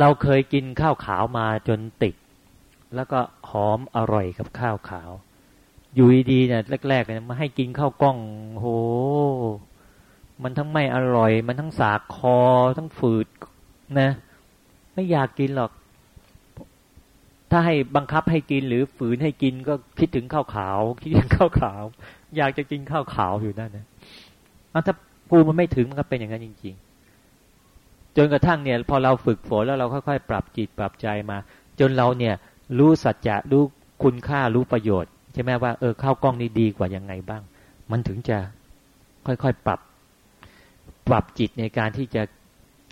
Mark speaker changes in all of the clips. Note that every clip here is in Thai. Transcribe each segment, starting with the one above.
Speaker 1: เราเคยกินข้าวขาวมาจนติด แล้วก็หอมอร่อยกับข้าวขาว อยู่ดีๆเนี่ยแรกๆเนี่ยมาให้กินข้าวกล้องโห มันทั้งไม่อร่อย มันทั้งสากคอทั้งฝืดนะ ไม่อยากกินหรอก ถ้าให้บังคับให้กินหรือฝืนให้กินก็คิดถึงข้าวขาว คิดถึงข้าวขาว อยากจะกินข้าวขาวอยู่นั่นนะถ้าภูมิมันไม่ถึงมันก็เป็นอย่างนั้นจริง ๆ จนกระทั่งเนี่ย พอเราฝึกฝนแล้วเราค่อยๆ ปรับจิตปรับใจมา จนเราเนี่ยรู้สัจจะรู้คุณค่ารู้ประโยชน์ใช่ไหมว่าเออข้าวกล้องนี้ดีกว่ายังไงบ้าง มันถึงจะค่อยๆปรับ ปรับจิตในการที่จะ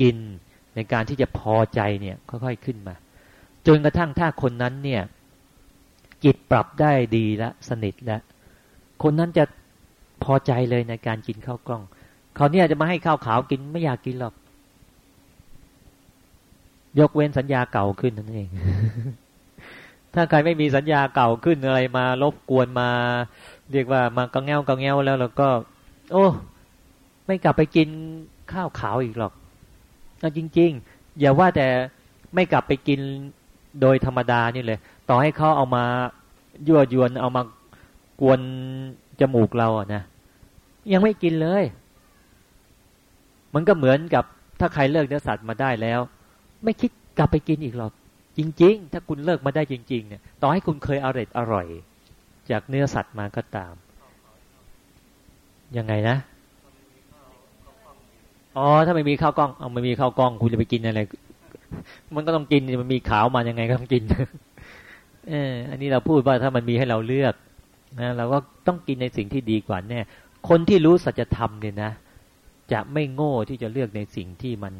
Speaker 1: กิน ในการที่จะพอใจเนี่ย ค่อยๆขึ้นมา จนกระทั่งถ้าคนนั้นเนี่ย จิตปรับได้ดีแล้วสนิทแล้วคนนั้นจะพอใจเลยในการกินข้าวกล้องเขาเนี่ยจะมาให้ข้าวขาวกินไม่อยากกินหรอก ยกเว้นสัญญาเก่าขึ้นนั่นเอง ถ้าใครไม่มีสัญญาเก่าขึ้นอะไรมาลบกวนมา เรียกว่ามากังเงากังเงาแล้วเราก็ โอ้ ไม่กลับไปกินข้าวขาวอีกหรอกจริง ๆ อย่าว่าแต่ไม่กลับไปกินโดยธรรมดานี่เลย ต่อให้เขาเอามายั่วยวนเอามากวนจมูกเราอะนะยังไม่กินเลย มันก็เหมือนกับถ้าใครเลิกเนื้อสัตว์มาได้แล้ว ไม่คิดกลับไปกินอีกหรอก จริง ๆ ถ้าคุณเลิกมาได้จริง ๆ เนี่ยต่อให้คุณเคยอร่อยอร่อย จากเนื้อสัตว์มาก็ตาม ยังไงนะอ๋อถ้าไม่มีข้าวกล้องเอาไม่มีข้าวกล้อง คุณจะไปกินอะไร มันก็ต้องกินมันมีขาวมายังไงก็ต้องกินเอออันนี้เราพูดว่าถ้ามันมีให้เราเลือกนะเราก็ต้องกินในสิ่งที่ดีกว่าแน่คนที่รู้สัจธรรมเนี่ยนะ จะไม่โง่ที่จะเลือกในสิ่งที่มัน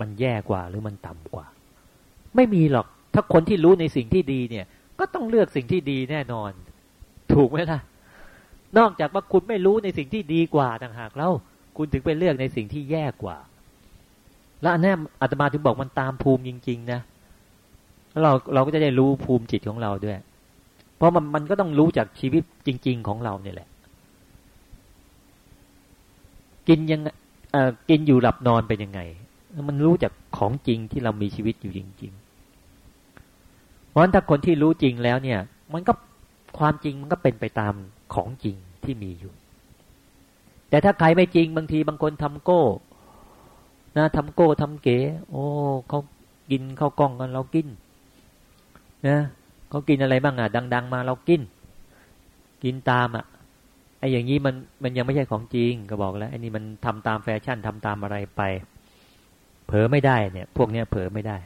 Speaker 1: มันแย่กว่าหรือมันต่ำกว่า ไม่มีหรอก ถ้าคนที่รู้ในสิ่งที่ดีเนี่ย ก็ต้องเลือกสิ่งที่ดีแน่นอน ถูกไหมล่ะ นอกจากว่าคุณไม่รู้ในสิ่งที่ดีกว่าต่างหากแล้วคุณถึงไปเลือกในสิ่งที่แย่กว่า แล้วอันนี้อาตมาถึงบอกมันตามภูมิจริง ๆ นะเราเราก็จะได้รู้ภูมิจิตของเราด้วย เพราะมันมันก็ต้องรู้จากชีวิตจริง ๆ ของเราเนี่ยแหละ กินยังกินอยู่หลับนอนเป็นยังไง มันรู้จากของจริงที่เรามีชีวิตอยู่จริง ๆ เพราะฉะนั้นถ้าคนที่รู้จริงแล้วเนี่ย มันก็ความจริงมันก็เป็นไปตามของจริงที่มีอยู่ แต่ถ้าใครไม่จริงบางทีบางคนทำโก้นะทำโก้ทำเก๋ โอ้เขากินข้าวกล้องกันเรากินนะเขากินอะไรบ้างอะ ดัง ๆ มาเรากิน กินตามอะไอ้อย่างนี้มันมันยังไม่ใช่ของจริงก็บอกแล้วไอ้นี่มันทำตามแฟชั่นทำตามอะไรไป ผลอไม่ได้เนี่ย พวกเนี้ยเผลอไม่ได้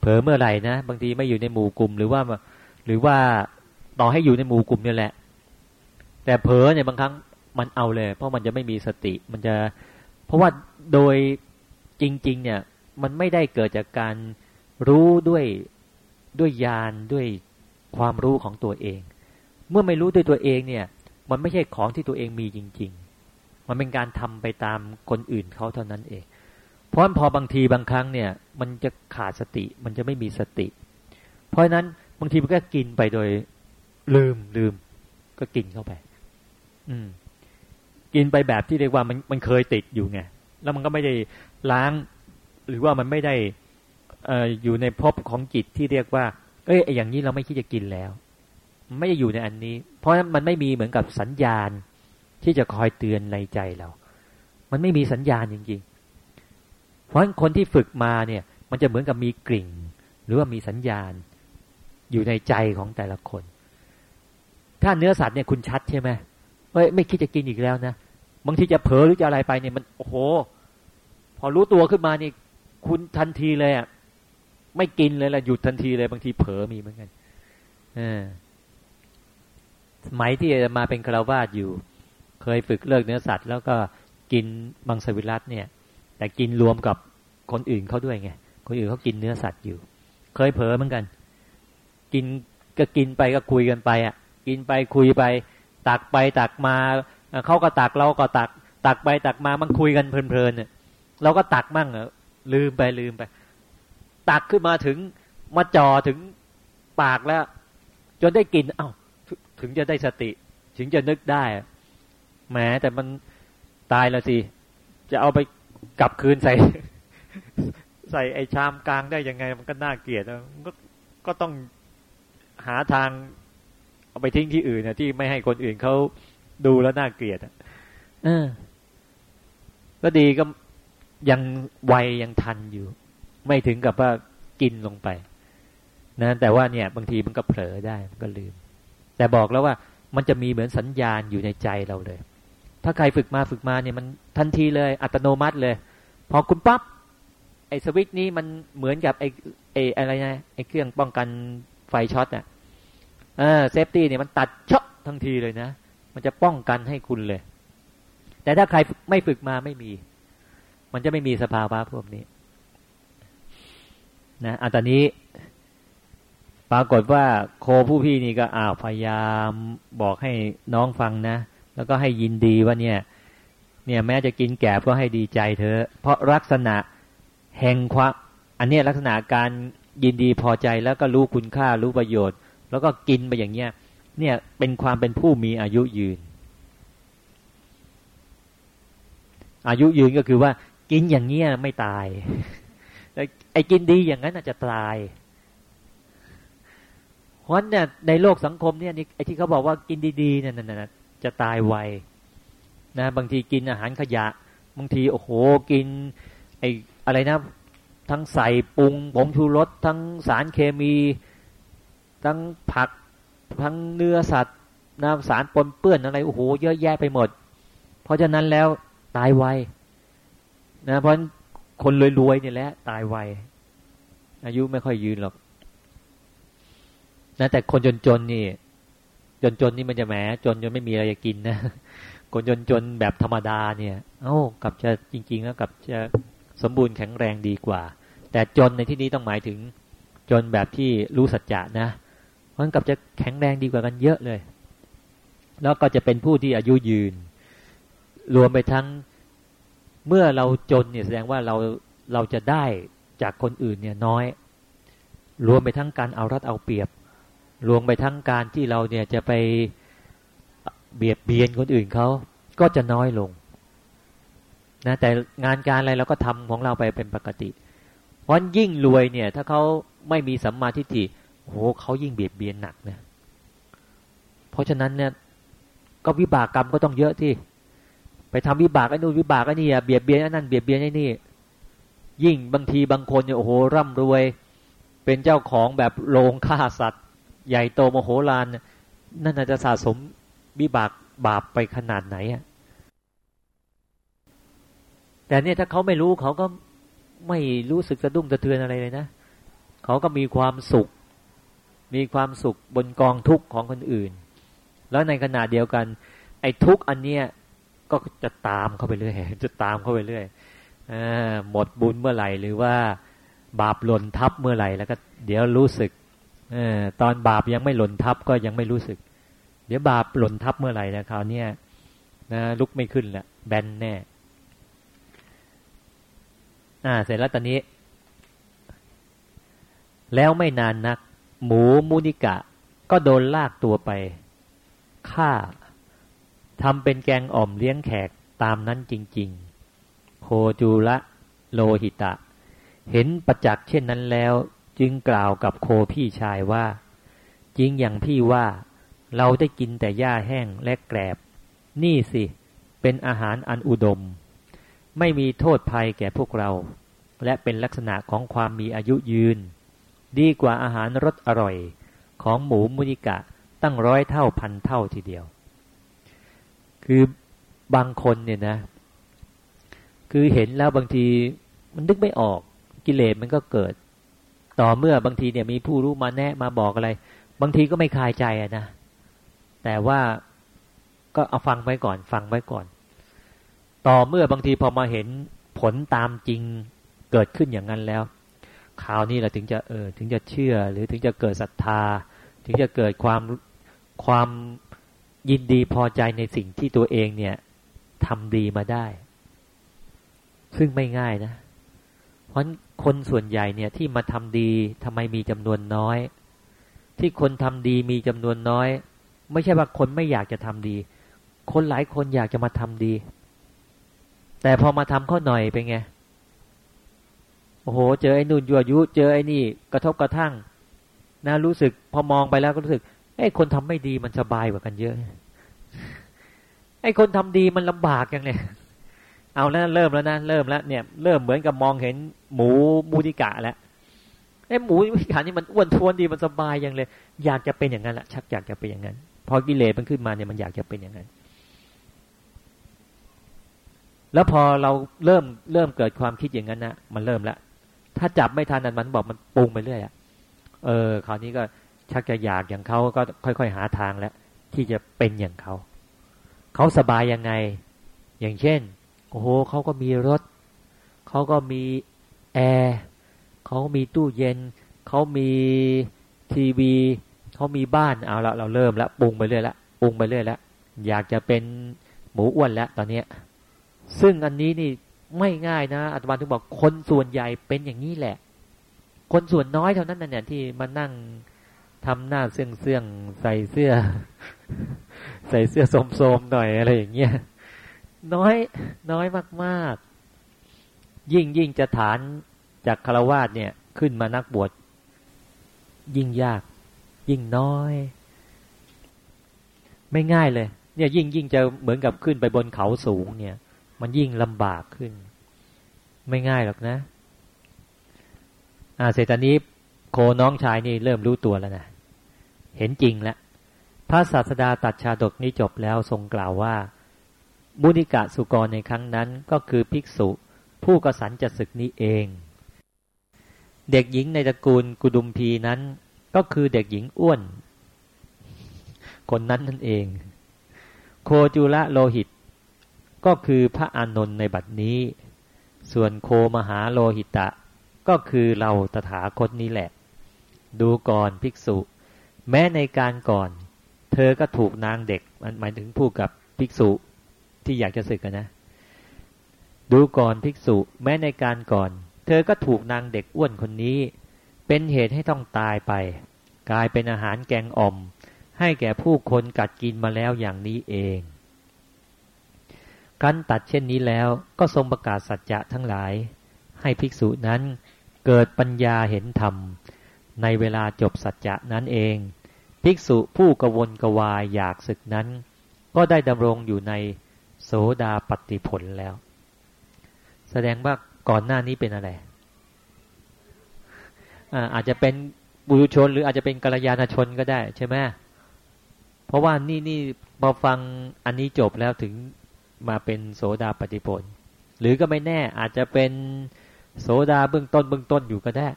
Speaker 1: เผลอเมื่อไหร่นะบางทีไม่อยู่ในหมู่กลุ่ม หรือว่าหรือว่าต่อให้อยู่ในหมู่กลุ่มนี่แหละ แต่เผลอเนี่ยบางครั้งมันเอาเลย เพราะมันจะไม่มีสติมันจะ เพราะว่าโดยจริง ๆ เนี่ย มันไม่ได้เกิดจากการรู้ด้วยด้วยญาณด้วยความรู้ของตัวเอง เมื่อไม่รู้ด้วยตัวเองเนี่ย มันไม่ใช่ของที่ตัวเองมีจริง ๆ มันเป็นการทำไปตามคนอื่นเขาเท่านั้นเอง เพราะพอบางทีบางครั้งเนี่ย มันจะขาดสติ มันจะไม่มีสติ เพราะนั้นบางทีมันก็กินไปโดยลืมลืม ก็กินเข้าไป อืม กินไปแบบที่เรียกว่ามันมันเคยติดอยู่ไงแล้วมันก็ไม่ได้ล้าง หรือว่ามันไม่ได้ออยู่ในภพของจิตที่เรียกว่า เอ้ยอย่างนี้เราไม่คิดจะกินแล้วมไม่ได้อยู่ในอันนี้ เพราะมันไม่มีเหมือนกับสัญญาณที่จะคอยเตือนในใจเรา มันไม่มีสัญญาณจริงๆ ราะคนที่ฝึกมาเนี่ย มันจะเหมือนกับมีกลิ่ง หรือว่ามีสัญญาณ อยู่ในใจของแต่ละคน ถ้าเนื้อสัตว์เนี่ยคุณชัดใช่ไหมเฮ้ยไม่คิดจะกินอีกแล้วนะบางทีจะเผลอหรือจะอะไรไปเนี่ยมันโอ้โห พอรู้ตัวขึ้นมานี่ คุณทันทีเลยอะไม่กินเลยละหยุดทันทีเลย บางทีเผลอมีเหมือนกันอสมัยที่มาเป็นคารวาสอยู่ เคยฝึกเลิกเนื้อสัตว์ แล้วก็กินมังสวิรัตเนี่ย แต่กินรวมกับคนอื่นเขาด้วยไงคนอื่นเขากินเนื้อสัตว์อยู่ เคยเผลอเหมือนกัน กินก็กินไปก็คุยกันไปอะ กินไปคุยไป ตักไปตักมาเขาก็ตักเราก็ตัก ตักไปตักมามันคุยกันเพลินๆเนี่ยเราก็ตักมั่งเออลืมไปลืมไป ตักขึ้นมาถึงมาจ่อถึงปากแล้ว จนได้กินเอา้าถึงจะได้สติ ถึงจะนึกได้แหมแต่มันตายแล้วสิจะเอาไป กลับคืนใส่ ใส่ไอ้ชามกลางได้ยังไง มันก็น่าเกลียดก็ก็ต้องหาทางเอาไปทิ้งที่อื่นนะที่ไม่ให้คนอื่นเขาดูแล้วน่าเกลียดอะเออก็ดีก็ยังวัยยังทันอยู่ ไม่ถึงกับว่ากินลงไป นะ แต่ว่าเนี่ย บางทีมันก็เผลอได้มันก็ลืม แต่บอกแล้วว่ามันจะมีเหมือนสัญญาณอยู่ในใจเราเลย ถ้าใครฝึกมาฝึกมาเนี่ยมันทันทีเลย อัตโนมัติเลย พอคุณปั๊บไอ้สวิตช์นี้มันเหมือนกับไอ้ไอ้อะไรนะไอ้เครื่องป้องกันไฟช็อตอะเออ safety เนี่ยมันตัดช็อตทันทีเลยนะมันจะป้องกันให้คุณเลย แต่ถ้าใครไม่ฝึกมาไม่มี มันจะไม่มีสภาวะพวกนี้ นะอันตอนนี้ ปรากฏว่าโคผู้พี่นี่ก็อ้าวพยายามบอกให้น้องฟังนะ แล้วก็ให้ยินดีว่าเนี่ย เนี่ยแม้จะกินแกบก็ให้ดีใจเธอ เพราะลักษณะแห่งความอันนี้ลักษณะการยินดีพอใจแล้วก็รู้คุณค่ารู้ประโยชน์ แล้วก็กินไปอย่างเนี้ย เนี่ยเป็นความเป็นผู้มีอายุยืน อายุยืนก็คือว่า กินอย่างเงี้ยไม่ตายไอ้กินดีอย่างนั้นอาจจะตายเพราะเนี่ยในโลกสังคมเนี่ยไอ้ที่เขาบอกว่ากินดีๆเนี่ยน่ะ จะตายไวนะบางทีกินอาหารขยะ บางทีโอ้โหกินไออะไรนะ ทั้งใส่ปรุงผงชูรสทั้งสารเคมี ทั้งผักทั้งเนื้อสัตว์น้ำสารปนเปื้อนอะไรโอ้โหเยอะแยะไปหมด เพราะฉะนั้นแล้วตายไวนะเพราะคนรวยๆเนี่ยแหละตายไวอายุไม่ค่อยยืนหรอกนะแต่คนจนๆนี่ จนๆนี่มันจะแหมจนจนไม่มีอะไรจะกินนะคนจนๆแบบธรรมดาเนี่ย เอ้ากับจะจริง ๆ แล้วกับจะสมบูรณ์แข็งแรงดีกว่า แต่จนในที่นี้ต้องหมายถึงจนแบบที่รู้สัจจะนะเพราะกับจะแข็งแรงดีกว่ากันเยอะเลย แล้วก็จะเป็นผู้ที่อายุยืน รวมไปทั้งเมื่อเราจนเนี่ยแสดงว่าเราเราจะได้จากคนอื่นเนี่ยน้อย รวมไปทั้งการเอารัดเอาเปรียบ รวมไปทั้งการที่เราเนี่ยจะไปเบียดเบียนคนอื่นเขาก็จะน้อยลงนะแต่งานการอะไรเราก็ทำของเราไปเป็นปกติ เพราะยิ่งรวยเนี่ย ถ้าเขาไม่มีสัมมาทิฏฐิโหเขายิ่งเบียดเบียนหนักเนี่ยเพราะฉะนั้นเนี่ยก็วิบากกรรมก็ต้องเยอะที่ ไปทำวิบากไอ้นู่นวิบากไอ้นี่เบียดเบียนไอ้นั่นเบียดเบียนไอ้นี่ ยิ่งบางทีบางคนเนี่ยโอ้โหร่ำรวย เป็นเจ้าของแบบโรงฆ่าสัตว์ ใหญ่โตโมโหฬารนั่นอาจจะสะสมวิบากบาปไปขนาดไหนอะแต่เนี่ยถ้าเขาไม่รู้เขาก็ไม่รู้สึกสะดุ้งสะเทือนอะไรเลยนะเขาก็มีความสุข มีความสุขบนกองทุกข์ของคนอื่น แล้วในขณะเดียวกัน ไอ้ทุกข์อันเนี้ยก็จะตามเข้าไปเรื่อยจะตามเข้าไปเรื่อยอหมดบุญเมื่อไหร่หรือว่าบาปหล่นทับเมื่อไหร่แล้วก็เดี๋ยวรู้สึก ออตอนบาปยังไม่หล่นทับก็ยังไม่รู้สึก เดี๋ยวบาปหล่นทับเมื่อไหร่นะคราวนี้นะลุกไม่ขึ้นแหละแบนแน่ อ่า เสร็จแล้วตอนนี้ แล้วไม่นานนัก หมูมูนิกะ ก็โดนลากตัวไปฆ่าทำเป็นแกงอ่อมเลี้ยงแขกตามนั้นจริง ๆ โคจูละโลหิตะ เห็นประจักษ์เช่นนั้นแล้ว จึงกล่าวกับโคพี่ชายว่า จริงอย่างพี่ว่าเราได้กินแต่หญ้าแห้งและแกลบ นี่สิ เป็นอาหารอันอุดม ไม่มีโทษภัยแก่พวกเรา และเป็นลักษณะของความมีอายุยืน ดีกว่าอาหารรสอร่อย ของหมูมุนิกะตั้งร้อยเท่าพันเท่าทีเดียว คือบางคนเนี่ยนะ คือเห็นแล้วบางทีมันนึกไม่ออกกิเลสมันก็เกิด ต่อเมื่อบางทีเนี่ยมีผู้รู้มาแนะมาบอกอะไร บางทีก็ไม่คลายใจอะนะแต่ว่าก็เอาฟังไว้ก่อน ฟังไว้ก่อน ต่อเมื่อบางทีพอมาเห็นผลตามจริงเกิดขึ้นอย่างนั้นแล้วคราวนี้เราถึงจะเออถึงจะเชื่อ หรือถึงจะเกิดศรัทธา ถึงจะเกิดความความยินดีพอใจในสิ่งที่ตัวเองเนี่ยทำดีมาได้ ซึ่งไม่ง่ายนะ เพราะคนส่วนใหญ่เนี่ยที่มาทำดีทำไมมีจำนวนน้อย ที่คนทำดีมีจำนวนน้อย ไม่ใช่ว่าคนไม่อยากจะทำดี คนหลายคนอยากจะมาทำดี แต่พอมาทำข้อหน่อยเป็นไงโอ้โห เจอไอ้นู่นยั่วยุ เจอไอ้นี่ กระทบกระทั่งนะรู้สึกพอมองไปแล้วก็รู้สึกไอ้คนทำไม่ดีมันสบายกว่ากันเยอะไอ้คนทำดีมันลำบากอย่างเลย เอาแล้วเริ่มแล้วนะเริ่มแล้วเนี่ยเริ่มเหมือนกับมองเห็นหมูมูดิกะแล้วไอ้หมูมูดิกะนี่มันอ้วนท้วนดีมันสบายอย่างเลย อยากจะเป็นอย่างนั้นแหละชักอยากจะเป็นอย่างนั้นพอกิเลสมันขึ้นมาเนี่ยมันอยากจะเป็นอย่างนั้น แล้วพอเราเริ่มเริ่มเกิดความคิดอย่างนั้นนะมันเริ่มแล้วถ้าจับไม่ทันนั้นมันบอกมันปรุงไปเรื่อยอะเออคราวนี้ก็ชักจะอยากอย่างเขาก็ค่อยๆหาทางแล้วที่จะเป็นอย่างเขาเขาสบายยังไง อย่างเช่น โอ้โหเขาก็มีรถ เขาก็มีแอร์เขามีตู้เย็น เขามีทีวี เขามีบ้านเอาละเราเริ่มแล้วปรุงไปเรื่อยล้วปรุงไปเรื่อยล้วอยากจะเป็นหมูอ้วนแล้วตอนเนี้ยซึ่งอันนี้นี่ไม่ง่ายนะอาตมาถึงบอกคนส่วนใหญ่เป็นอย่างนี้แหละ คนส่วนน้อยเท่านั้นน่ะเนี่ยที่มานั่งทำหน้าเสื่องเสื่องใส่เสื้อ ใส่เสื้อโสมๆหน่อยอะไรอย่างเงี้ย น้อยน้อยมากๆ ยิ่งยิ่งจะฐานจากคารวาสเนี่ยขึ้นมานักบวชยิ่งยาก ยิ่งน้อย ไม่ง่ายเลย เนี่ยยิ่งยิ่งจะเหมือนกับขึ้นไปบนเขาสูงเนี่ย มันยิ่งลำบากขึ้น ไม่ง่ายหรอกนะ อ่าเสร็จตอนนี้โคน้องชายนี่เริ่มรู้ตัวแล้วนะ เห็นจริงแล้ว พระศาสดาตัดชาดกนี้จบแล้วทรงกล่าวว่า บุนิกะสุกรในครั้งนั้นก็คือภิกษุ ผู้กสันจะศึกนี้เอง เด็กหญิงในตระกูลกุดุมพีนั้น ก็คือเด็กหญิงอ้วน คนนั้นนั่นเอง โคจุระโลหิต ก็คือพระอานนท์ในบัดนี้ ส่วนโคมหาโลหิตะ ก็คือเราตถาคตนี้แหละ ดูก่อนภิกษุ แม้ในการก่อน เธอก็ถูกนางเด็กมันหมายถึงพูดกับภิกษุ ที่อยากจะศึกนะ ดูก่อนภิกษุ แม้ในการก่อน เธอก็ถูกนางเด็กอ้วนคนนี้ เป็นเหตุให้ต้องตายไป กลายเป็นอาหารแกงอ่อม ให้แก่ผู้คนกัดกินมาแล้วอย่างนี้เองกันตัดเช่นนี้แล้วก็ทรงประกาศสัจจะทั้งหลาย ให้ภิกษุนั้นเกิดปัญญาเห็นธรรม ในเวลาจบสัจจะนั้นเอง ภิกษุผู้กวนกวายอยากศึกนั้น ก็ได้ดำรงอยู่ใน โสดาปฏิผลแล้ว แสดงว่าก่อนหน้านี้เป็นอะไรอาจจะเป็นบุรุชน หรืออาจจะเป็นกัลยาณชนก็ได้ใช่ไหมเพราะว่านี่นี่พอฟังอันนี้จบแล้วถึงมาเป็นโสดาปฏิผล หรือก็ไม่แน่อาจจะเป็นโสดาเบื้องต้นเบื้องต้นอยู่ก็ได้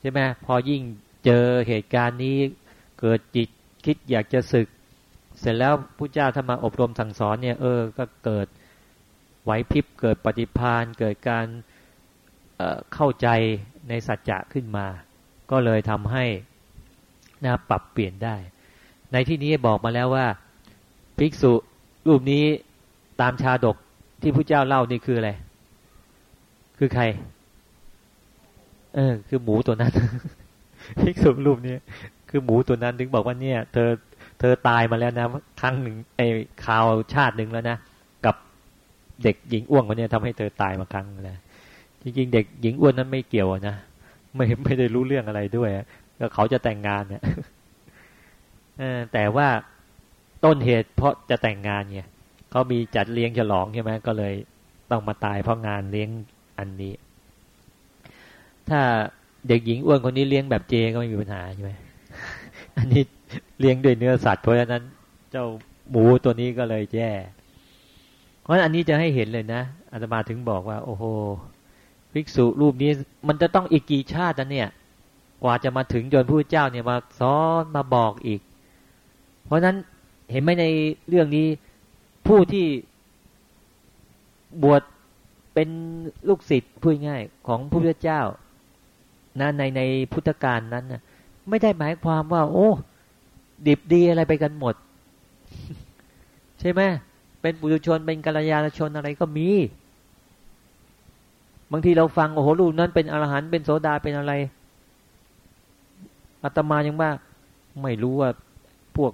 Speaker 1: ใช่ไหมพอยิ่งเจอเหตุการณ์นี้เกิดจิตคิดอยากจะศึก เสร็จแล้วพระเจ้าถ้ามาอบรมสั่งสอนเนี่ยเออก็เกิดไหวพริบเกิดปฏิพานเกิดการเเข้าใจในสัจจะขึ้นมา ก็เลยทำให้นะปรับเปลี่ยนได้ ในที่นี้บอกมาแล้วว่าภิกษุรูปนี้ตามชาดกที่พระเจ้าเล่านี่คืออะไร คือใคร เออ คือหมูตัวนั้นพิกษุรูปนี้คือหมูตัวนั้นถึงบอกว่าเนี่ย เธอ เธอตายมาแล้วนะ ครั้งหนึ่งไอ้ข่าวชาติหนึ่งแล้วนะ กับเด็กหญิงอ้วนคนนี้ทำให้เธอตายมาครั้งแล้วจริงๆ เด็กหญิงอ้วนนั้นไม่เกี่ยวนะไม่ไม่ได้รู้เรื่องอะไรด้วยก็เขาจะแต่งงานเนี่ยแต่ว่าต้นเหตุเพราะจะแต่งงานเนี่ยเขามีจัดเลี้ยงฉลองใช่ไหมก็เลยต้องมาตายเพราะงานเลี้ยงอันนี้ ถ้าเด็กหญิงอ้วนคนนี้เลี้ยงแบบเจก็ไม่มีปัญหาใช่ไหม อันนี้เลี้ยงด้วยเนื้อสัตว์เพราะฉะนั้นเจ้าหมูตัวนี้ก็เลยแย่ เพราะอันนี้จะให้เห็นเลยนะอาตมาถึงบอกว่า โอ้โหภิกษุรูปนี้ มันจะต้องอีกกี่ชาตินะเนี่ย กว่าจะมาถึงจนผู้เจ้าเนี่ยมาซ้อนมาบอกอีก เพราะฉะนั้นเห็นไหมในเรื่องนี้ผู้ที่บวชเป็นลูกศิษย์พูดง่ายของพระพุทธเจ้านะในในพุทธการนั้นนะ ไม่ได้หมายความว่า โอ้ ดิบดีอะไรไปกันหมด ใช่ไหมเป็นบุรุชนเป็นกัลยาณชนอะไรก็มี บางทีเราฟังโอ้โหลูกนั้นเป็นอรหันต์เป็นโสดาเป็นอะไรอาตมายังว่า ไม่รู้ว่าพวก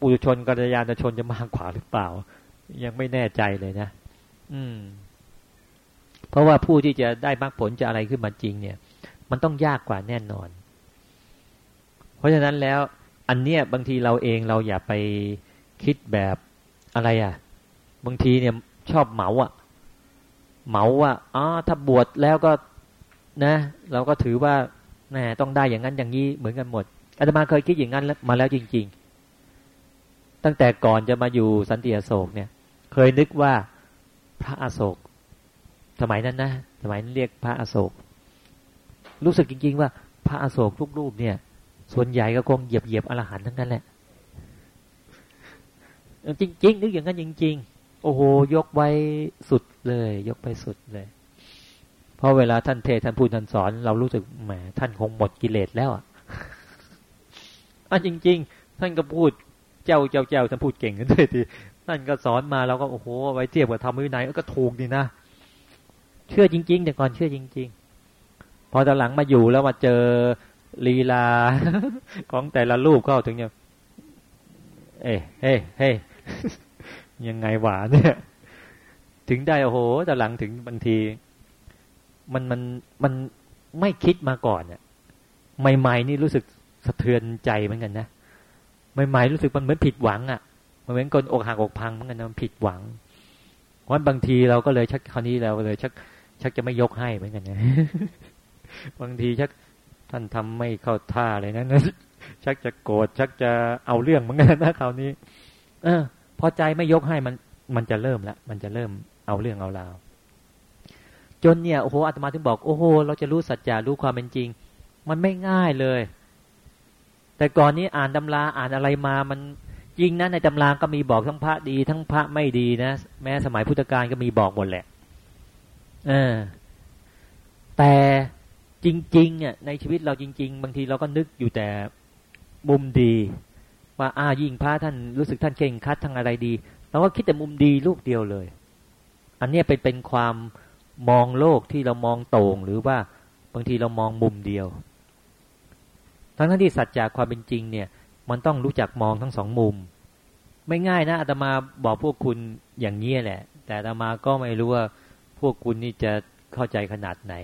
Speaker 1: ปุถุชนกัลยาณชนจะมากกว่าหรือเปล่า ยังไม่แน่ใจเลยนะ อืม เพราะว่าผู้ที่จะได้มรรคผลจะอะไรขึ้นมาจริง เนี่ย มันต้องยากกว่าแน่นอน ราะฉะนั้นแล้วอันเนี้ยบางทีเราเองเราอย่าไปคิดแบบอะไรอะ บางทีเนี่ยชอบเหมาอะ เหมาว่าอ๋อถ้าบวชแล้วก็นะ เราก็ถือว่าแหมต้องได้อย่างนั้นอย่างนี้เหมือนกันหมดอาตมาเคยคิดอย่างนั้นมาแล้วจริง ๆ ตั้งแต่ก่อนจะมาอยู่สันติอโศกเนี่ย เคยนึกว่าพระอโศก สมัยนั้นนะสมัยนั้นเรียกพระอโศก รู้สึกจริง ๆ ว่าพระอโศกทุกรูปเนี่ย ส่วนใหญ่ก็คงเหยียบเหยียบอรหันทั้งนั้นแหละ จริงๆนึกอย่างนั้นจริง ๆ โอ้โหยกไว้สุดเลย ยกไปสุดเลยเพราะเวลาท่านเทศท่านพูดท่านสอน เรารู้สึกแหมท่านคงหมดกิเลสแล้วอะอันจริง ๆ ท่านก็พูดเจ้าเจ้าเจ้าท่านพูดเก่งกันด้วยทีท่านก็สอนมาเราก็โอ้โหไว้เทียบกับทำวินัยก็ถูกดีนะเชื่อจริง ๆ แต่ก่อนเชื่อจริง ๆ พอตอนหลังมาอยู่แล้วมาเจอ ลีลาของแต่ละรูปเข้าถึงเนี่ยเอ้เฮ้เฮ้ยังไงหวาเนี่ย ถึงได้โอ้โหแต่หลังถึงบางที มันมันมันไม่คิดมาก่อนเนี่ยใหม่ๆนี่รู้สึกสะเทือนใจเหมือนกันนะใหม่ๆรู้สึกมันเหมือนผิดหวังอะ่ะมันเหมือนคนอกหักอกพังเหมือนกันนะมันผิดหวังเพราะบางทีเราก็เลยชักคราวนี้เราเลยชักชักจะไม่ยกให้เหมือนกันนะบางทีชัก ท่านทำไม่เข้าท่าเลยนะชักจะโกรธชักจะเอาเรื่องเหมือนกันนะคราวนี้ เออ พอใจไม่ยกให้มันมันจะเริ่มละมันจะเริ่มเอาเรื่องเอาราวจนเนี่ยโอ้โหอาตมาถึงบอกโอ้โหเราจะรู้สัจจะรู้ความเป็นจริง มันไม่ง่ายเลย แต่ก่อนนี้อ่านตำราอ่านอะไรมามันจริงนะในตำราก็มีบอกทั้งพระดี ทั้งพระไม่ดีนะแม้สมัยพุทธกาลก็มีบอกหมดแหละเออแต่ จริงๆเนี่ยในชีวิตเราจริง ๆ บางทีเราก็นึกอยู่แต่มุมดีว่าอ้ายิ่งพระท่านรู้สึกท่านเก่งคัดทั้งอะไรดีเราก็คิดแต่มุมดีลูกเดียวเลย อันนี้เป็นเป็นความมองโลกที่เรามองโต่งหรือว่าบางทีเรามองมุมเดียว ทั้งทั้งที่สัจจะความเป็นจริงเนี่ย มันต้องรู้จักมองทั้งสองมุม ไม่ง่ายนะอาตมาบอกพวกคุณอย่างนี้แหละ แต่อาตมาก็ไม่รู้ว่าพวกคุณนี่จะเข้าใจขนาดไหน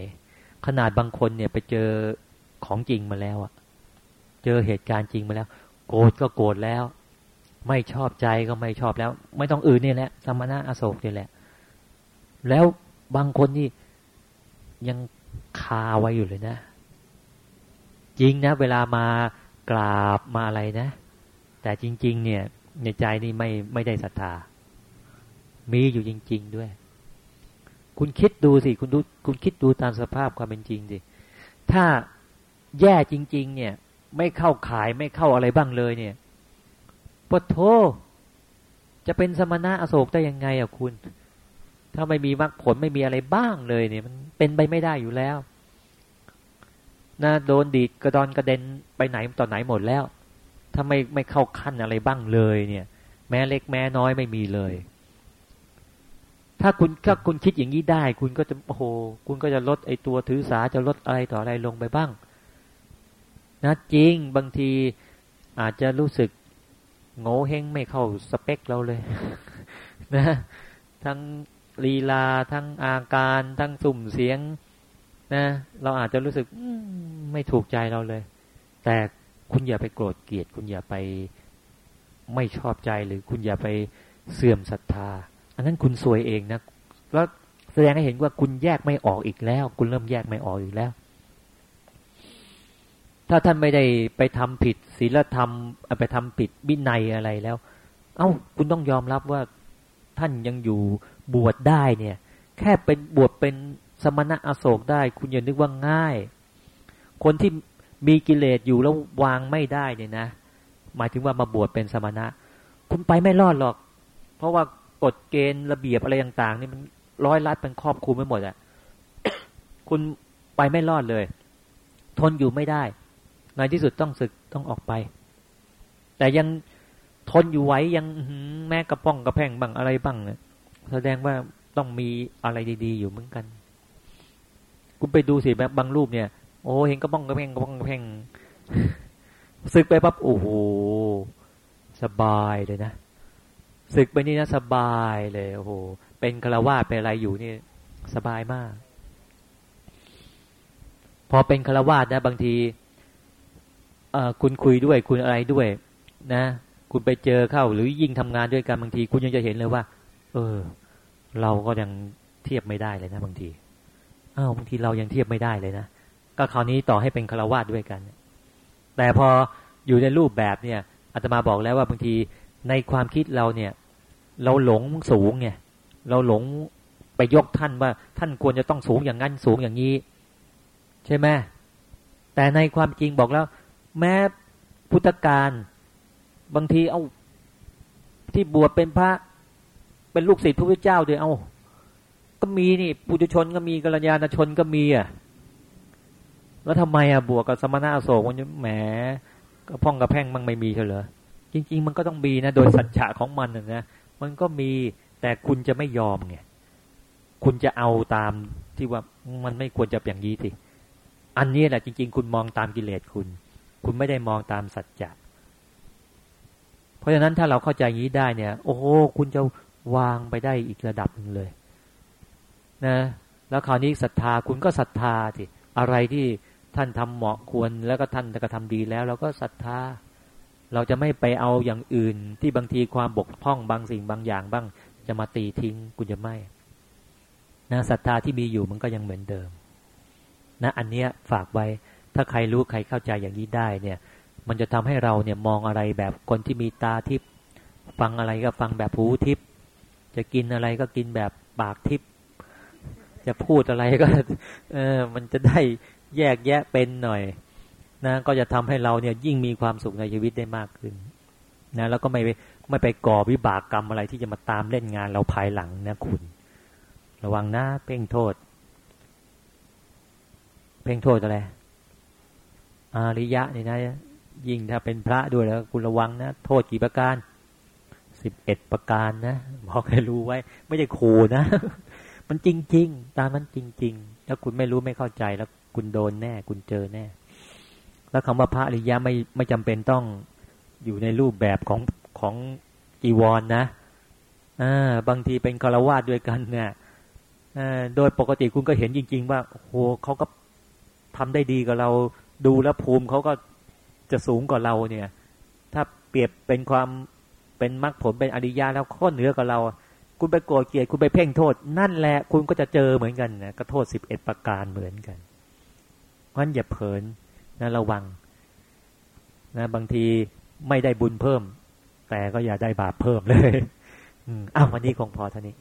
Speaker 1: ขนาดบางคนเนี่ยไปเจอของจริงมาแล้วอะเจอเหตุการณ์จริงมาแล้ว โกรธก็โกรธแล้ว ไม่ชอบใจก็ไม่ชอบแล้ว ไม่ต้องอื่นนี่แหละสมณะอโศกนี่แหละ แล้วบางคนนี่ยังคาไว้อยู่เลยนะ จริงนะ เวลามากราบมาอะไรนะ แต่จริง ๆ เนี่ย ในใจนี่ไม่ไม่ได้ศรัทธา มีอยู่จริง ๆ ด้วย คุณคิดดูสิคุณดูคุณคิดดูตามสภาพความเป็นจริงสิถ้าแย่จริง ๆ เนี่ย ไม่เข้าขายไม่เข้าอะไรบ้างเลยเนี่ยปะโทจะเป็นสมณะอโศกได้ยังไงอะคุณ ถ้าไม่มีมรรคผลไม่มีอะไรบ้างเลยเนี่ย มันเป็นไปไม่ได้อยู่แล้วนะโดนดีดกระดอนกระเด็นไปไหนต่อไหนหมดแล้ว ถ้าไม่ไม่เข้าขั้นอะไรบ้างเลยเนี่ย แม้เล็กแม้น้อยไม่มีเลย ถ้าคุณถ้าคุณคิดอย่างนี้ได้ คุณก็จะโอ้โห คุณก็จะลดไอตัวถือสาจะลดอะไรต่ออะไรลงไปบ้าง นะจริงบางทีอาจจะรู้สึกโง่เฮงไม่เข้าสเปคเราเลยนะทั้งลีลาทั้งอาการทั้งสุ่มเสียงนะเราอาจจะรู้สึกไม่ถูกใจเราเลย แต่คุณอย่าไปโกรธเกลียด คุณอย่าไปไม่ชอบใจหรือคุณอย่าไปเสื่อมศรัทธา อันนั้นคุณซวยเองนะแล้วแสดงให้เห็นว่าคุณแยกไม่ออกอีกแล้ว คุณเริ่มแยกไม่ออกอีกแล้ว ถ้าท่านไม่ได้ไปทำผิดศีลธรรมไปทำผิดวินัยอะไรแล้ว เอา้า คุณต้องยอมรับว่าท่านยังอยู่บวชได้เนี่ย แค่เป็นบวชเป็นสมณะอโศกได้ คุณอย่านึกว่าง่าย คนที่มีกิเลสอยู่แล้ววางไม่ได้เนี่ยนะ หมายถึงว่ามาบวชเป็นสมณะ คุณไปไม่รอดหรอก เพราะว่า กฎเกณฑ์ระเบียบอะไรต่างๆ นี่มันร้อยลัดเป็นครอบคุมไม่หมดอะคุณไปไม่รอดเลย ทนอยู่ไม่ได้ ในที่สุดต้องศึกต้องออกไป แต่ยังทนอยู่ไว้ยังแม้กระป้องกระแพงบ้างอะไรบ้างเนี่ยแสดงว่าต้องมีอะไรดีๆอยู่เหมือนกัน คุณไปดูสิแบบบางรูปเนี่ย โอ้เห็นกระป้องกระแพงกระป้องกระแพงศึกไปปั๊บโอ้โหสบายเลยนะ ศึกไปนี่นะสบายเลยโอ้โหเป็นคาวาสเป็นอะไรอยู่นี่สบายมาก พอเป็นฆราวาสนะ บางทีคุณคุยด้วยคุณอะไรด้วย นะ คุณไปเจอเข้า หรือยิ่งทำงานด้วยกันบางที คุณยังจะเห็นเลยว่า เออ เราก็ยังเทียบไม่ได้เลยนะบางทีอ้าวบางทีเรายังเทียบไม่ได้เลยนะก็คราวนี้ต่อให้เป็นฆราวาสด้วยกัน แต่พออยู่ในรูปแบบเนี่ยอาตมาบอกแล้วว่าบางทีในความคิดเราเนี่ย เราหลงสูงเนี่ยเราหลงไปยกท่านว่า ท่านควรจะต้องสูงอย่างนั้นสูงอย่างนี้ ใช่ไหมแต่ในความจริงบอกแล้ว แม้พุทธการบางทีเอาที่บวชเป็นพระเป็นลูกศิษย์พระพุทธเจ้าด้วยเอาก็มีนี่ปุถุชนก็มีกัลยาณชนก็มีอะ แล้วทำไมอะบวกกับสมณะโศกมันแหมก็พ่องกับแพ่งมันไม่มีเฉลอจริง ๆ มันก็ต้องมีนะ โดยสัจจะของมันนะ มันก็มีแต่คุณจะไม่ยอมไงคุณจะเอาตามที่ว่ามันไม่ควรจะอย่างนี้สิอันนี้แหละจริง ๆ คุณมองตามกิเลสคุณ คุณไม่ได้มองตามสัจจะเพราะฉะนั้นถ้าเราเข้าใจอย่างนี้ได้เนี่ย โอ้โหคุณจะวางไปได้อีกระดับหนึ่งเลย นะ แล้วคราวนี้ศรัทธาคุณก็ศรัทธาสิอะไรที่ท่านทำเหมาะควรแล้วก็ท่านก็ทำดีแล้ว เราก็ศรัทธา เราจะไม่ไปเอาอย่างอื่นที่บางทีความบกพร่องบางสิ่งบางอย่างบ้าง จะมาตีทิ้งคุณจะไม่นะศรัทธาที่มีอยู่มันก็ยังเหมือนเดิม นะอันเนี้ยฝากไว้ถ้าใครรู้ใครเข้าใจอย่างนี้ได้เนี่ย มันจะทำให้เราเนี่ยมองอะไรแบบคนที่มีตาทิพย์ฟังอะไรก็ฟังแบบหูทิพย์จะกินอะไรก็กินแบบปากทิพย์จะพูดอะไรก็ เออมันจะได้แยกแยะเป็นหน่อย นะก็จะทำให้เราเนี่ยยิ่งมีความสุขในชีวิตได้มากขึ้นนะแล้วก็ไม่ไม่ไปก่อวิบากกรรมอะไรที่จะมาตามเล่นงานเราภายหลังนะคุณ ระวังนะเพ่งโทษ เพ่งโทษอะไรอาริยะนี่นะยิ่งถ้าเป็นพระด้วยแล้วคุณระวังนะโทษกี่ประการสิบเอ็ดประการนะบอกให้รู้ไว้ ไม่ใช่ขู่นะ มันจริง ๆ ตามนั้นจริง ๆ แล้วคุณไม่รู้ไม่เข้าใจแล้ว คุณโดนแน่ คุณเจอแน่ แล้วคำว่าพระอริยะไม่ไม่จำเป็นต้องอยู่ในรูปแบบของของจีวรนนะอ่าบางทีเป็นคารวะด้วยกันเนี่ยโดยปกติคุณก็เห็นจริง ๆ ว่าโหเขาก็ทำได้ดีกับเราดูแลภูมิเขาก็จะสูงกว่าเราเนี่ย ถ้าเปรียบเป็นความเป็นมรรคผลเป็นอริยะแล้วข้อเหนือกว่าเรา คุณไปโกรธเกลียดคุณไปเพ่งโทษ นั่นแหละคุณก็จะเจอเหมือนกันนะก็โทษสิบเอ็ดประการเหมือนกันเพราะนั้นอย่าเผลน นะระวังนะบางทีไม่ได้บุญเพิ่ม แต่ก็อย่าได้บาปเพิ่มเลยอ้าววันนี้คงพอเท่านี้